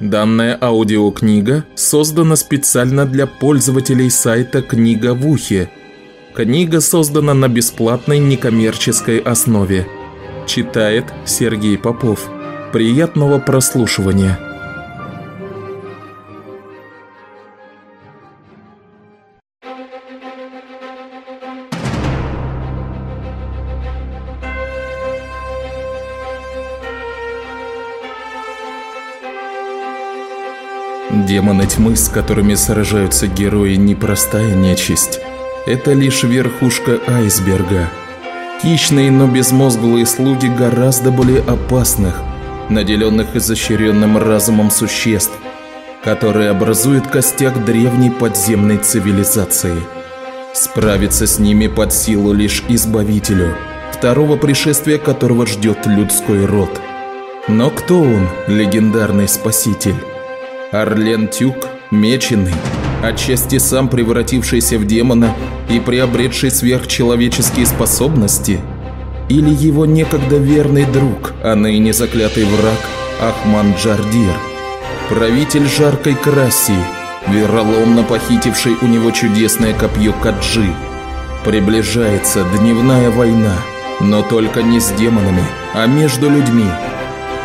Данная аудиокнига создана специально для пользователей сайта «Книга в ухе». Книга создана на бесплатной некоммерческой основе. Читает Сергей Попов. Приятного прослушивания. Демоны тьмы, с которыми сражаются герои, непростая нечисть. Это лишь верхушка айсберга. Хищные, но безмозглые слуги гораздо более опасных, наделенных изощренным разумом существ, которые образуют костяк древней подземной цивилизации. Справиться с ними под силу лишь Избавителю, второго пришествия которого ждет людской род. Но кто он, легендарный спаситель? Орлен Тюк, меченый, отчасти сам превратившийся в демона и приобретший сверхчеловеческие способности, или его некогда верный друг, а ныне заклятый враг Ахман Джардир, правитель жаркой Красии, вероломно похитивший у него чудесное копье Каджи. Приближается дневная война, но только не с демонами, а между людьми –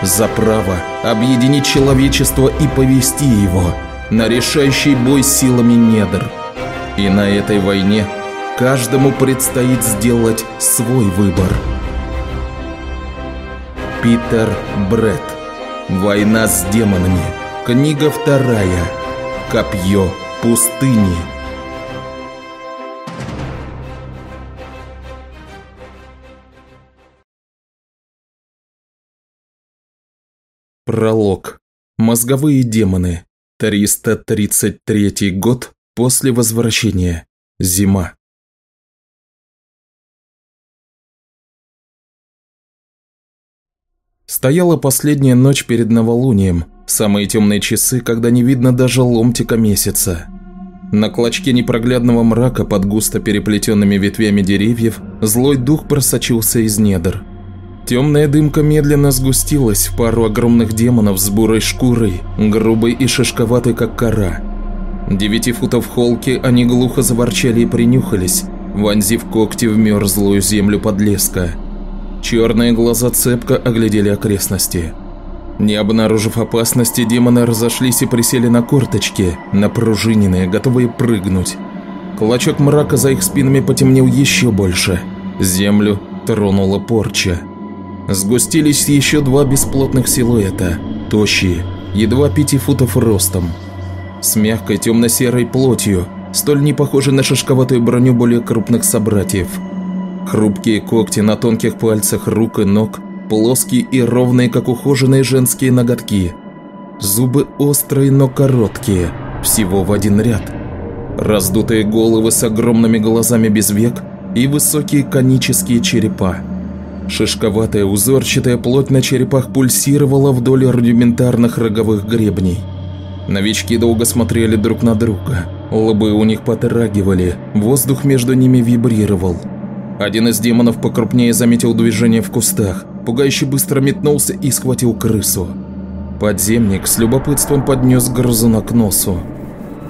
за право объединить человечество и повести его на решающий бой силами недр. И на этой войне каждому предстоит сделать свой выбор. Питер Бретт. Война с демонами. Книга вторая. Копье пустыни. Пролог. Мозговые демоны. 333 год после возвращения. Зима. Стояла последняя ночь перед новолунием, самые темные часы, когда не видно даже ломтика месяца. На клочке непроглядного мрака под густо переплетенными ветвями деревьев злой дух просочился из недр – Темная дымка медленно сгустилась в пару огромных демонов с бурой шкурой, грубой и шишковатой, как кора. Девяти футов холки они глухо заворчали и принюхались, вонзив когти в мерзлую землю подлеска. Черные глаза цепко оглядели окрестности. Не обнаружив опасности, демоны разошлись и присели на корточки, напружиненные, готовые прыгнуть. Клочок мрака за их спинами потемнел еще больше. Землю тронула порча. Сгустились еще два бесплотных силуэта, тощие, едва пяти футов ростом, с мягкой темно-серой плотью, столь не похожей на шишковатую броню более крупных собратьев. Хрупкие когти на тонких пальцах рук и ног, плоские и ровные, как ухоженные женские ноготки. Зубы острые, но короткие, всего в один ряд. Раздутые головы с огромными глазами без век и высокие конические черепа. Шишковатая узорчатая плоть на черепах пульсировала вдоль рудиментарных роговых гребней. Новички долго смотрели друг на друга. Лбы у них потрагивали, воздух между ними вибрировал. Один из демонов покрупнее заметил движение в кустах, пугающе быстро метнулся и схватил крысу. Подземник с любопытством поднес грызуна к носу.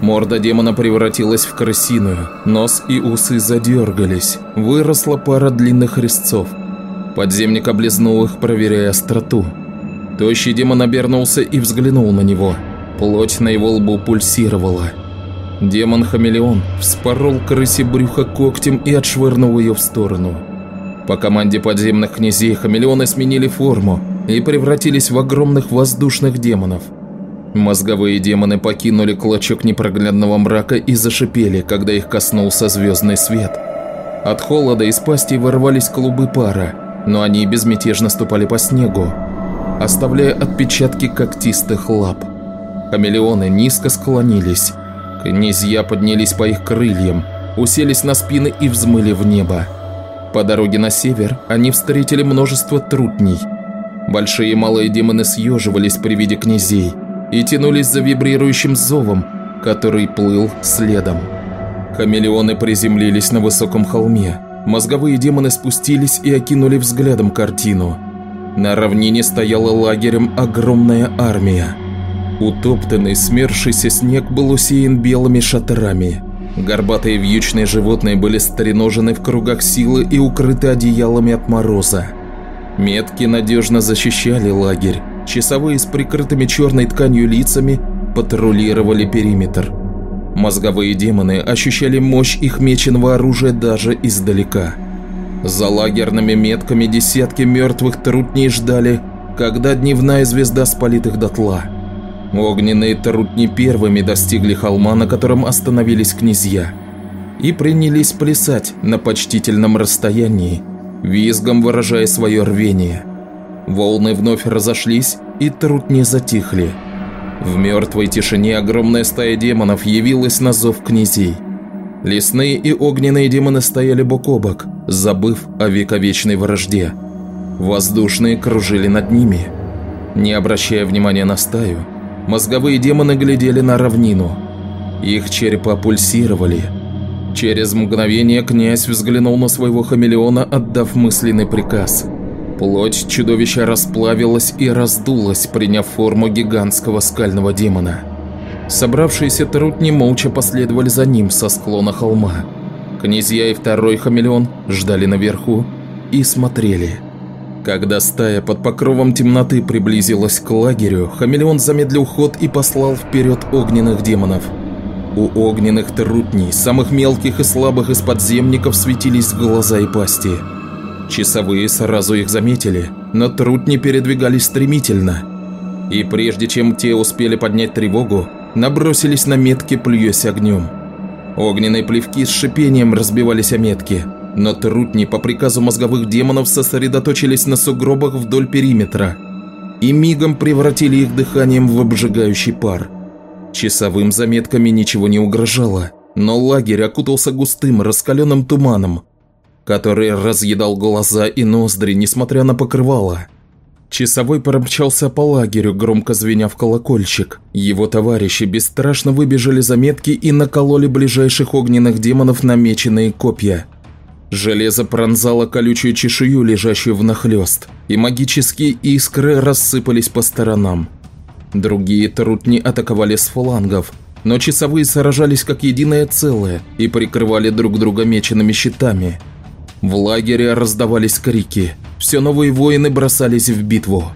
Морда демона превратилась в крысиную, нос и усы задергались, выросла пара длинных резцов – Подземник облизнул их, проверяя остроту. Тощий демон обернулся и взглянул на него. Плоть на его лбу пульсировала. Демон-хамелеон вспорол крысе брюхо когтем и отшвырнул ее в сторону. По команде подземных князей хамелеоны сменили форму и превратились в огромных воздушных демонов. Мозговые демоны покинули клочок непроглядного мрака и зашипели, когда их коснулся звездный свет. От холода из пасти вырвались клубы пара, но они безмятежно ступали по снегу, оставляя отпечатки когтистых лап. Хамелеоны низко склонились. Князья поднялись по их крыльям, уселись на спины и взмыли в небо. По дороге на север они встретили множество трутней. Большие и малые демоны съеживались при виде князей и тянулись за вибрирующим зовом, который плыл следом. Хамелеоны приземлились на высоком холме, Мозговые демоны спустились и окинули взглядом картину. На равнине стояла лагерем огромная армия. Утоптанный, смерзшийся снег был усеян белыми шатрами. Горбатые вьючные животные были стреножены в кругах силы и укрыты одеялами от мороза. Метки надежно защищали лагерь. Часовые с прикрытыми черной тканью лицами патрулировали периметр. Мозговые демоны ощущали мощь их меченого оружия даже издалека. За лагерными метками десятки мертвых трутней ждали, когда дневная звезда спалит их дотла. Огненные трутни первыми достигли холма, на котором остановились князья, и принялись плясать на почтительном расстоянии, визгом выражая свое рвение. Волны вновь разошлись, и трутни затихли. В мертвой тишине огромная стая демонов явилась на зов князей. Лесные и огненные демоны стояли бок о бок, забыв о вековечной вражде. Воздушные кружили над ними. Не обращая внимания на стаю, Мозговые демоны глядели на равнину. Их черепа пульсировали. Через мгновение князь взглянул на своего хамелеона, отдав мысленный приказ. Плоть чудовища расплавилась и раздулась, приняв форму гигантского скального демона. Собравшиеся трутни молча последовали за ним со склона холма. Князья и второй хамелеон ждали наверху и смотрели. Когда стая под покровом темноты приблизилась к лагерю, хамелеон замедлил ход и послал вперед огненных демонов. У огненных трутней, самых мелких и слабых из подземников, светились глаза и пасти. Часовые сразу их заметили, но трутни передвигались стремительно. И прежде чем те успели поднять тревогу, набросились на метки, плюясь огнем. Огненные плевки с шипением разбивались о метки – но трутни по приказу мозговых демонов сосредоточились на сугробах вдоль периметра и мигом превратили их дыханием в обжигающий пар. Часовым заметками ничего не угрожало, но лагерь окутался густым раскаленным туманом, который разъедал глаза и ноздри, несмотря на покрывало. Часовой промчался по лагерю, громко звеня в колокольчик. Его товарищи бесстрашно выбежали за метки и накололи ближайших огненных демонов намеченные копья. Железо пронзало колючую чешую, лежащую внахлёст, и магические искры рассыпались по сторонам. Другие трутни атаковали с флангов, но часовые сражались как единое целое и прикрывали друг друга меченными щитами. В лагере раздавались крики, все новые воины бросались в битву.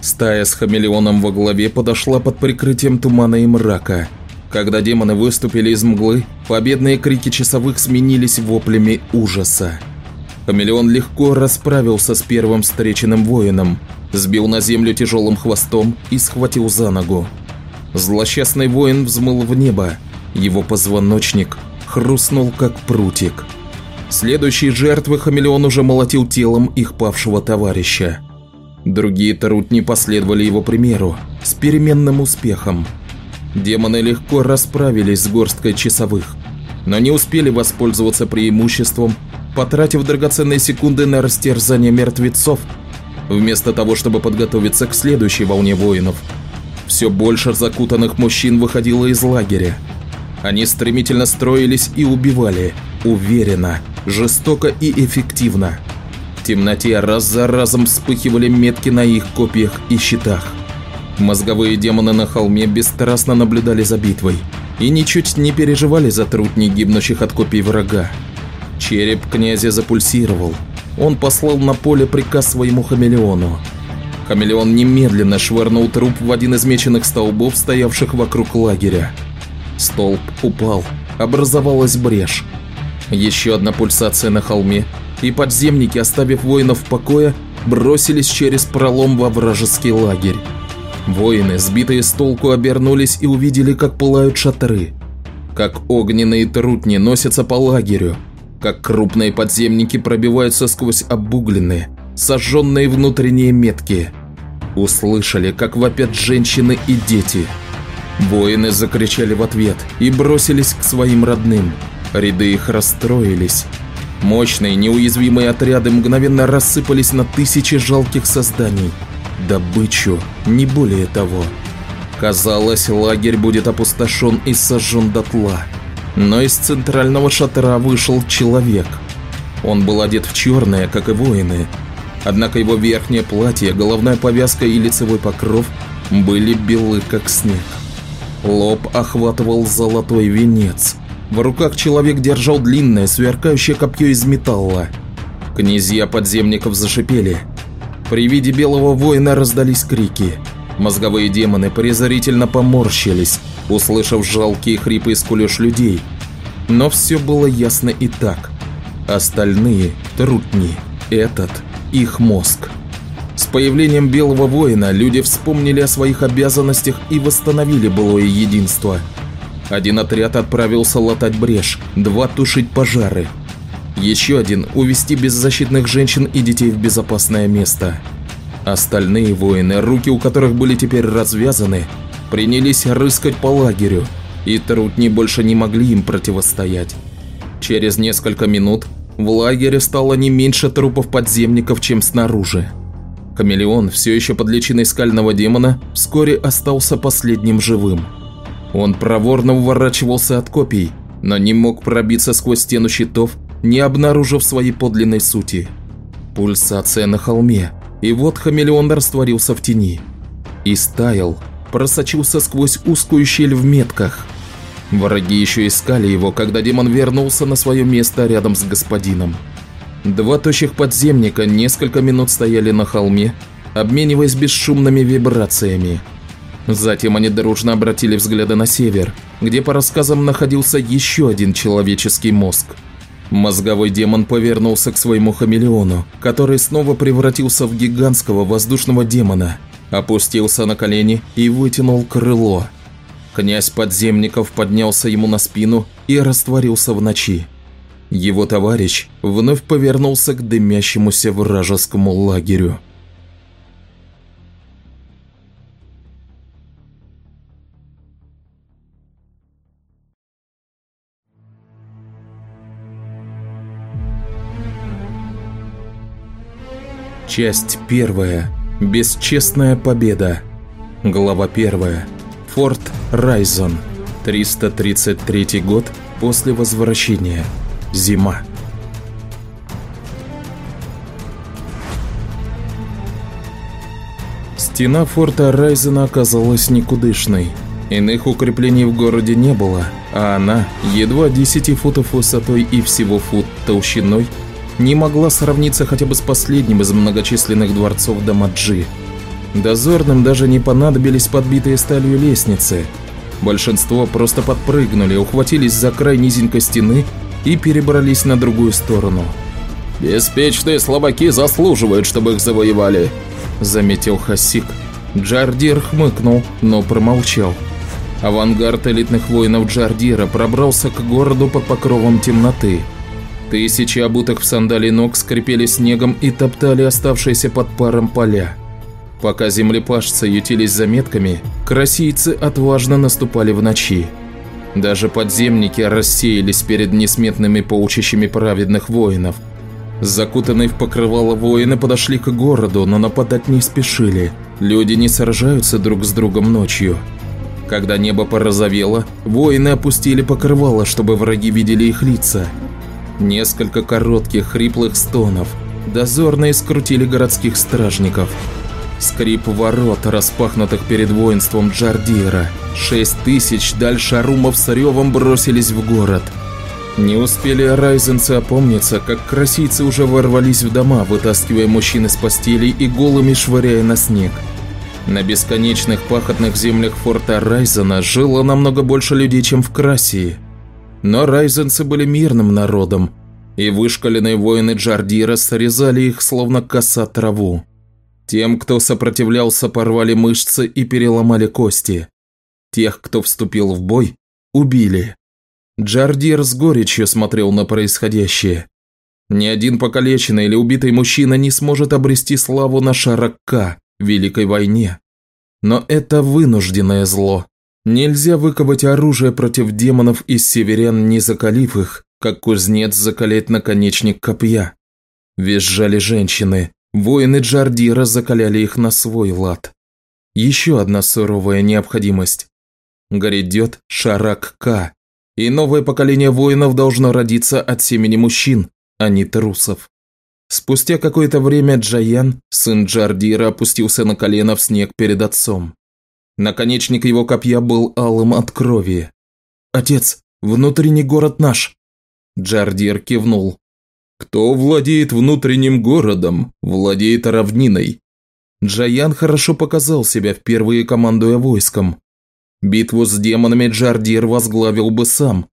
Стая с хамелеоном во главе подошла под прикрытием тумана и мрака – когда демоны выступили из мглы, победные крики часовых сменились воплями ужаса. Хамелеон легко расправился с первым встреченным воином, сбил на землю тяжелым хвостом и схватил за ногу. Злосчастный воин взмыл в небо, его позвоночник хрустнул как прутик. Следующие жертвы Хамелеон уже молотил телом их павшего товарища. Другие Тарут последовали его примеру, с переменным успехом – Демоны легко расправились с горсткой часовых, но не успели воспользоваться преимуществом, потратив драгоценные секунды на растерзание мертвецов, вместо того, чтобы подготовиться к следующей волне воинов. Все больше закутанных мужчин выходило из лагеря. Они стремительно строились и убивали, уверенно, жестоко и эффективно. В темноте раз за разом вспыхивали метки на их копьях и щитах. Мозговые демоны на холме бесстрастно наблюдали за битвой и ничуть не переживали за трудни гибнущих от копий врага. Череп князя запульсировал. Он послал на поле приказ своему хамелеону. Хамелеон немедленно швырнул труп в один из меченых столбов, стоявших вокруг лагеря. Столб упал, образовалась брешь. Еще одна пульсация на холме, и подземники, оставив воинов в покое, бросились через пролом во вражеский лагерь. Воины, сбитые с толку, обернулись и увидели, как пылают шатры, как огненные трутни носятся по лагерю, как крупные подземники пробиваются сквозь обугленные, сожженные внутренние метки. Услышали, как вопят женщины и дети. Воины закричали в ответ и бросились к своим родным. Ряды их расстроились. Мощные, неуязвимые отряды мгновенно рассыпались на тысячи жалких созданий – добычу, не более того. Казалось, лагерь будет опустошен и сожжен дотла. Но из центрального шатра вышел человек. Он был одет в черное, как и воины. Однако его верхнее платье, головная повязка и лицевой покров были белы как снег. Лоб охватывал золотой венец. В руках человек держал длинное, сверкающее копье из металла. Князья подземников зашипели. При виде белого воина раздались крики. Мозговые демоны презрительно поморщились, услышав жалкие хрипы и скулёж людей. Но все было ясно и так. Остальные – трутни. Этот – их мозг. С появлением Белого Воина люди вспомнили о своих обязанностях и восстановили былое единство. Один отряд отправился латать брешь, два – тушить пожары. Еще один – увести беззащитных женщин и детей в безопасное место. Остальные воины, руки у которых были теперь развязаны, принялись рыскать по лагерю, и трудни больше не могли им противостоять. Через несколько минут в лагере стало не меньше трупов подземников, чем снаружи. Хамелеон, все еще под личиной скального демона, вскоре остался последним живым. Он проворно уворачивался от копий, но не мог пробиться сквозь стену щитов, не обнаружив своей подлинной сути. Пульсация на холме, и вот хамелеон растворился в тени. И стаял, просочился сквозь узкую щель в метках. Враги еще искали его, когда демон вернулся на свое место рядом с господином. Два тощих подземника несколько минут стояли на холме, обмениваясь бесшумными вибрациями. Затем они дружно обратили взгляды на север, где по рассказам находился еще один человеческий мозг – Мозговой демон повернулся к своему хамелеону, который снова превратился в гигантского воздушного демона, опустился на колени и вытянул крыло. Князь подземников поднялся ему на спину и растворился в ночи. Его товарищ вновь повернулся к дымящемуся вражескому лагерю. Часть первая. Бесчестная победа. Глава первая. Форт Райзон. 333 год после возвращения. Зима. Стена форта Райзена оказалась никудышной. Иных укреплений в городе не было, а она, едва 10 футов высотой и всего фут толщиной, не могла сравниться хотя бы с последним из многочисленных дворцов Дамаджи. Дозорным даже не понадобились подбитые сталью лестницы. Большинство просто подпрыгнули, ухватились за край низенькой стены и перебрались на другую сторону. «Беспечные слабаки заслуживают, чтобы их завоевали», – заметил Хасик. Джардир хмыкнул, но промолчал. Авангард элитных воинов Джардира пробрался к городу под покровом темноты – Тысячи обутых в сандали ног скрипели снегом и топтали оставшиеся под паром поля. Пока землепашцы ютились заметками, красийцы отважно наступали в ночи. Даже подземники рассеялись перед несметными поучащими праведных воинов. Закутанные в покрывало воины подошли к городу, но нападать не спешили. Люди не сражаются друг с другом ночью. Когда небо порозовело, воины опустили покрывало, чтобы враги видели их лица – Несколько коротких хриплых стонов. Дозорные скрутили городских стражников. Скрип ворот, распахнутых перед воинством Джардира. Шесть тысяч дальшарумов с ревом бросились в город. Не успели райзенцы опомниться, как красийцы уже ворвались в дома, вытаскивая мужчин из постелей и голыми швыряя на снег. На бесконечных пахотных землях форта Райзена жило намного больше людей, чем в Красии – но райзенцы были мирным народом, и вышкаленные воины Джардира срезали их словно коса траву. Тем, кто сопротивлялся, порвали мышцы и переломали кости. Тех, кто вступил в бой, убили. Джардир с горечью смотрел на происходящее. Ни один покалеченный или убитый мужчина не сможет обрести славу на Шаракка, Великой войне. Но это вынужденное зло. Нельзя выковать оружие против демонов из северян, не закалив их, как кузнец закалять наконечник копья. Визжали женщины, воины Джардира закаляли их на свой лад. Еще одна суровая необходимость. Грядет Шарак-К, и новое поколение воинов должно родиться от семени мужчин, а не трусов. Спустя какое-то время Джаян, сын Джардира, опустился на колено в снег перед отцом. Наконечник его копья был алым от крови. «Отец, внутренний город наш!» Джардир кивнул. «Кто владеет внутренним городом, владеет равниной». Джаян хорошо показал себя, впервые командуя войском. Битву с демонами Джардир возглавил бы сам,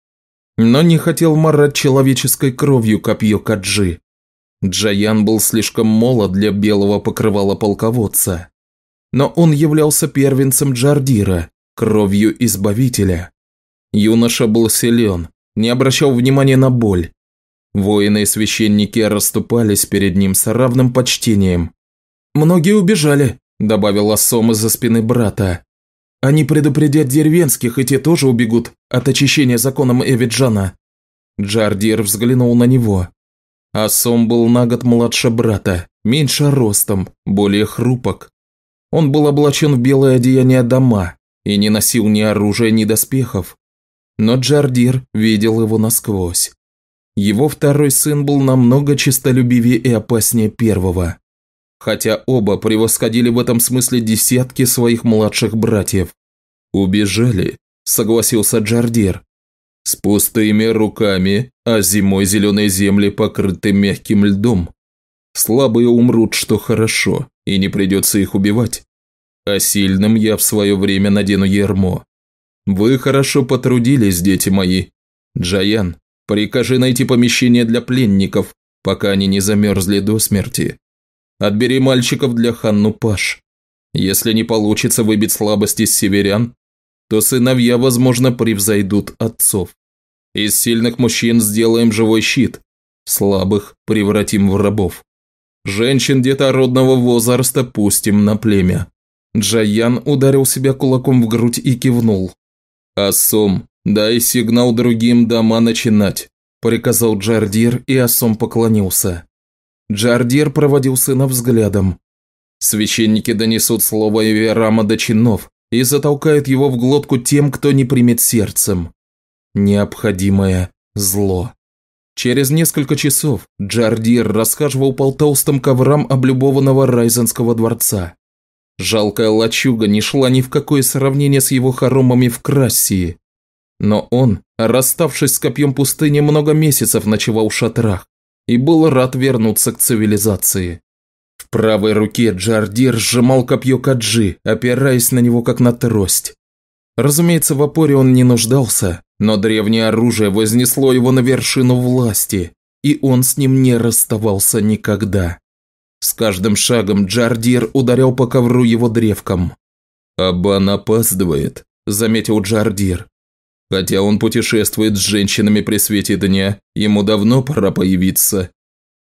но не хотел марать человеческой кровью копье Каджи. Джаян был слишком молод для белого покрывала полководца. Но он являлся первенцем Джардира, кровью Избавителя. Юноша был силен, не обращал внимания на боль. Воины и священники расступались перед ним с равным почтением. «Многие убежали», – добавил Ассом из-за спины брата. «Они предупредят деревенских, и те тоже убегут от очищения законом Эвиджана». Джардир взглянул на него. Ассом был на год младше брата, меньше ростом, более хрупок. Он был облачен в белое одеяние дома и не носил ни оружия, ни доспехов. Но Джардир видел его насквозь. Его второй сын был намного честолюбивее и опаснее первого. Хотя оба превосходили в этом смысле десятки своих младших братьев. «Убежали», – согласился Джардир. «С пустыми руками, а зимой зеленые земли покрыты мягким льдом. Слабые умрут, что хорошо, и не придется их убивать. А сильным я в свое время надену ермо. Вы хорошо потрудились, дети мои. Джаян, прикажи найти помещение для пленников, пока они не замерзли до смерти. Отбери мальчиков для Ханну Паш. Если не получится выбить слабости из северян, то сыновья, возможно, превзойдут отцов. Из сильных мужчин сделаем живой щит, слабых превратим в рабов. Женщин детородного возраста пустим на племя». Джаян ударил себя кулаком в грудь и кивнул. «Асом, дай сигнал другим дома начинать», – приказал Джардир, и Асом поклонился. Джардир проводил сына взглядом. Священники донесут слово Эверама до чинов и затолкают его в глотку тем, кто не примет сердцем. Необходимое зло. Через несколько часов Джардир расхаживал по толстым коврам облюбованного Райзенского дворца. Жалкая лачуга не шла ни в какое сравнение с его хоромами в Крассии. Но он, расставшись с копьем пустыни, много месяцев ночевал в шатрах и был рад вернуться к цивилизации. В правой руке Джардир сжимал копье Каджи, опираясь на него как на трость. Разумеется, в опоре он не нуждался, но древнее оружие вознесло его на вершину власти, и он с ним не расставался никогда. Каждым шагом Джардир ударял по ковру его древком. «Абан опаздывает», – заметил Джардир. «Хотя он путешествует с женщинами при свете дня, ему давно пора появиться».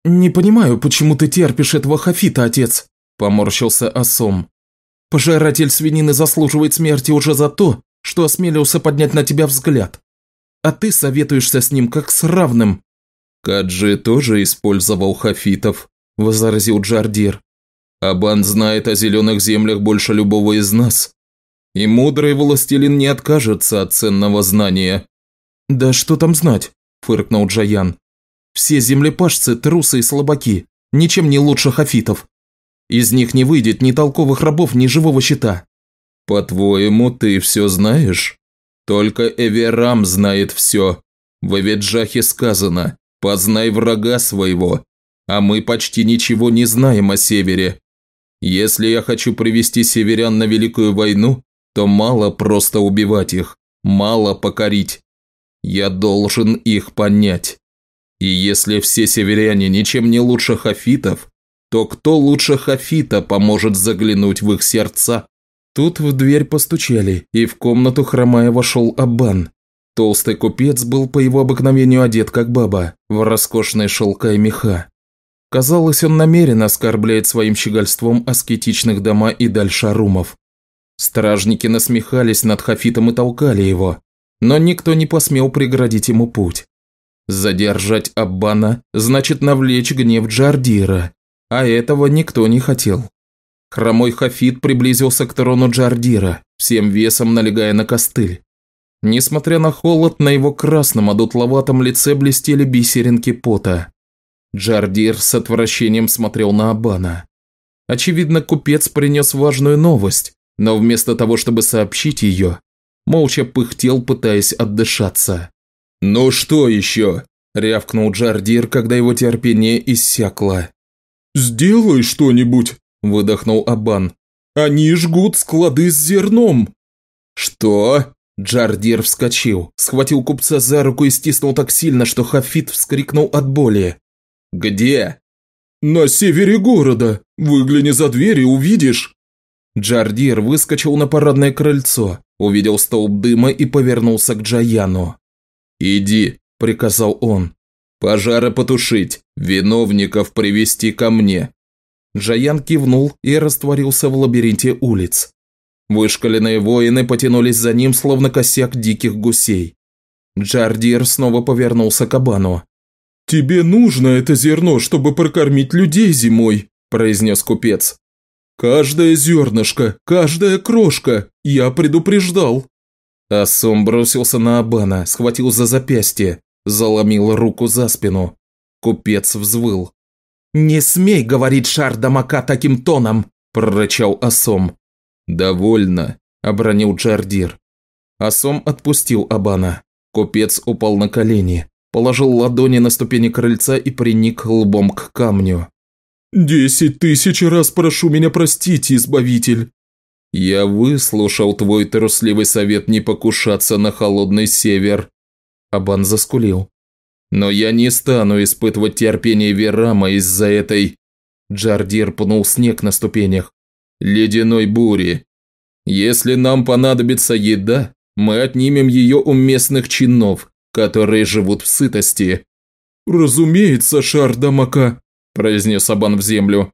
«Не понимаю, почему ты терпишь этого хафита, отец», – поморщился Асом. «Пожиратель свинины заслуживает смерти уже за то, что осмелился поднять на тебя взгляд. А ты советуешься с ним как с равным». «Каджи тоже использовал хафитов», – возразил Джардир. «Абан знает о зеленых землях больше любого из нас. И мудрый властелин не откажется от ценного знания». «Да что там знать?» – фыркнул Джаян. «Все землепашцы – трусы и слабаки, ничем не лучше хафитов. Из них не выйдет ни толковых рабов, ни живого щита. «По-твоему, ты все знаешь? Только Эверам знает все. В Эведжахе сказано «познай врага своего», а мы почти ничего не знаем о Севере. Если я хочу привести северян на Великую войну, то мало просто убивать их, мало покорить. Я должен их понять. И если все северяне ничем не лучше хафитов, то кто лучше хафита поможет заглянуть в их сердца? Тут в дверь постучали, и в комнату хромая вошел Аббан. Толстый купец был по его обыкновению одет как баба, в роскошные шелка и меха. Казалось, он намеренно оскорбляет своим щегольством аскетичных дома и дальшарумов. Стражники насмехались над Хафитом и толкали его, но никто не посмел преградить ему путь. Задержать Аббана значит навлечь гнев Джардира, а этого никто не хотел. Хромой Хафит приблизился к трону Джардира, всем весом налегая на костыль. Несмотря на холод, на его красном одутловатом лице блестели бисеринки пота. Джардир с отвращением смотрел на Абана. Очевидно, купец принес важную новость, но вместо того, чтобы сообщить ее, молча пыхтел, пытаясь отдышаться. «Ну что еще?» – рявкнул Джардир, когда его терпение иссякло. «Сделай что-нибудь!» – выдохнул Абан. «Они жгут склады с зерном!» «Что?» Джардир вскочил, схватил купца за руку и стиснул так сильно, что Хафит вскрикнул от боли. «Где?» «На севере города. Выгляни за дверь и увидишь». Джардир выскочил на парадное крыльцо, увидел столб дыма и повернулся к Джаяну. «Иди», – приказал он. «Пожары потушить, виновников привести ко мне». Джаян кивнул и растворился в лабиринте улиц. Вышкаленные воины потянулись за ним, словно косяк диких гусей. Джардир снова повернулся к Абану. «Тебе нужно это зерно, чтобы прокормить людей зимой», – произнес купец. «Каждое зернышко, каждая крошка, я предупреждал». Асом бросился на Абана, схватил за запястье, заломил руку за спину. Купец взвыл. «Не смей говорить Шардамака таким тоном!» – прорычал Асом. «Довольно», – обронил Джардир. Асом отпустил Абана. Купец упал на колени, положил ладони на ступени крыльца и приник лбом к камню. «Десять тысяч раз прошу меня простить, Избавитель!» «Я выслушал твой трусливый совет не покушаться на холодный север», – Абан заскулил. «Но я не стану испытывать терпение Верама из-за этой...» Джардир пнул снег на ступенях ледяной бури. Если нам понадобится еда, мы отнимем ее у местных чинов, которые живут в сытости». «Разумеется, Шардамака», – произнес Абан в землю.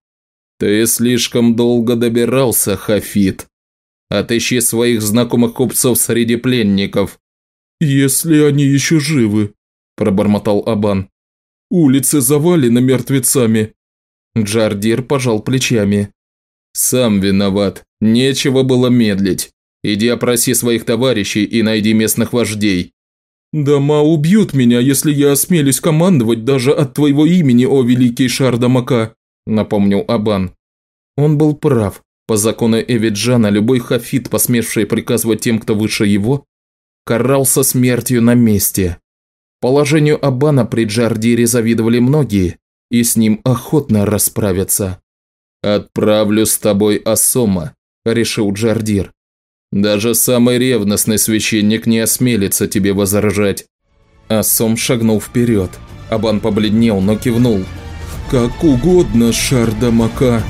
«Ты слишком долго добирался, Хафит. Отыщи своих знакомых купцов среди пленников». «Если они еще живы», – пробормотал Абан. «Улицы завалены мертвецами». Джардир пожал плечами. «Сам виноват. Нечего было медлить. Иди опроси своих товарищей и найди местных вождей». «Дома убьют меня, если я осмелюсь командовать даже от твоего имени, о великий Шардамака», – напомнил Абан. Он был прав. По закону Эвиджана любой хафит, посмевший приказывать тем, кто выше его, карался смертью на месте. Положению Абана при Джардире завидовали многие, и с ним охотно расправятся. «Отправлю с тобой Асома», – решил Джардир. «Даже самый ревностный священник не осмелится тебе возражать». Асом шагнул вперед. Абан побледнел, но кивнул. «Как угодно, Шардамака»,